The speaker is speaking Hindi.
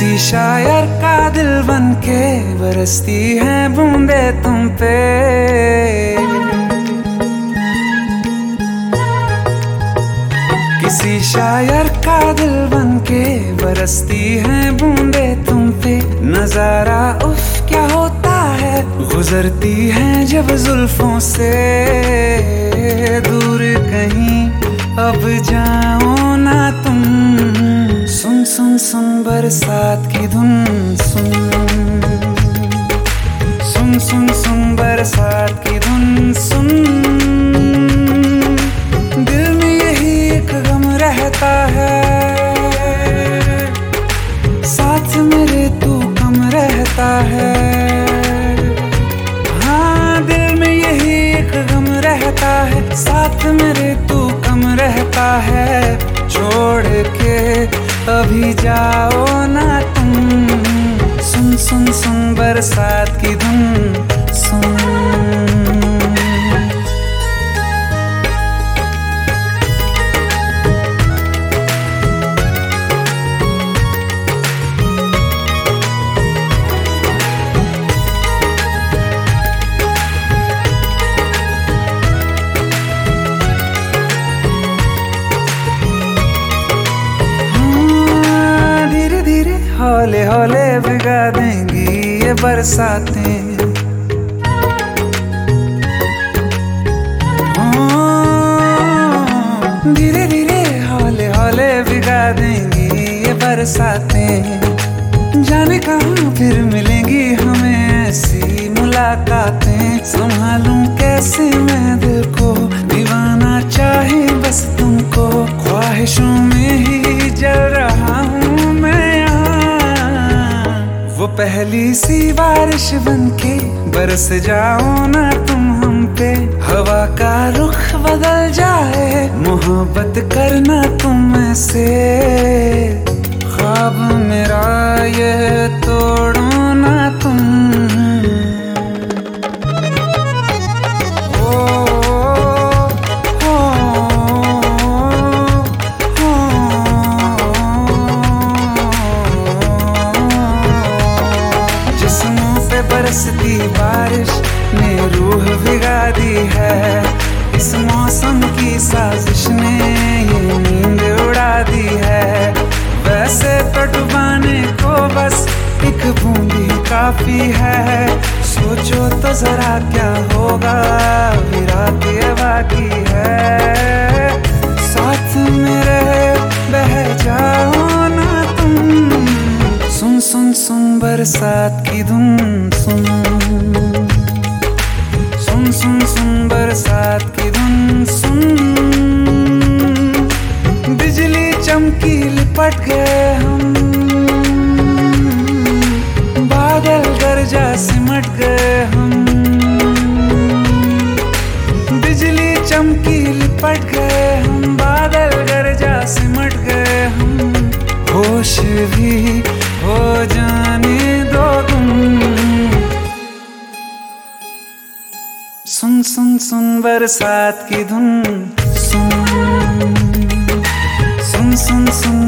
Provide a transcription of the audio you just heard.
किसी शायर का दिल बन के बरसती है बूंदे तुम पे। किसी शायर का दिल बन के बरसती है बूंदे तुम पे। नज़ारा उफ, क्या होता है? गुजरती है जब जुल्फों से। दूर कहीं अब जाओ ना बरसात की धुन सुन। दिल में यही एक गम रहता है। साथ मेरे तू कम रहता है। हाँ दिल में यही एक गम रहता है। साथ मेरे तू कम रहता है। छोड़ के अभी जाओ ना तुम। सुन सुन सुन बरसात की धुन। बरसातें। हाँ, धीरे धीरे हौले हौले बिगा देंगी ये बरसातें। जाने कहाँ फिर मिलेंगी हमें ऐसी मुलाकातें। संभालूं कैसे मैं दिल को? दीवाना चाहे बस तुमको। ख्वाहिशों में पहली सी बारिश बन के बरस जाओ ना तुम हम पे। हवा का रुख बदल जाए, मोहब्बत करना तुम से। बरसती बारिश ने रूह भिगा दी है। इस मौसम की साजिश ने ये नींद उड़ा दी है। वैसे डुबाने को बस एक बूंदी काफ़ी है। सोचो तो जरा क्या होगा रात बाकी है बरसात की धुन, सुन। सुन सुन सुन, बरसात की धुन, सुन। बिजली चमकी, लिपट गए हम। बादल गरजा सिमट गए हम। बिजली चमकी, लिपट गए सुन सुन सुन बरसात की धुन। सुन सुन सुन सुन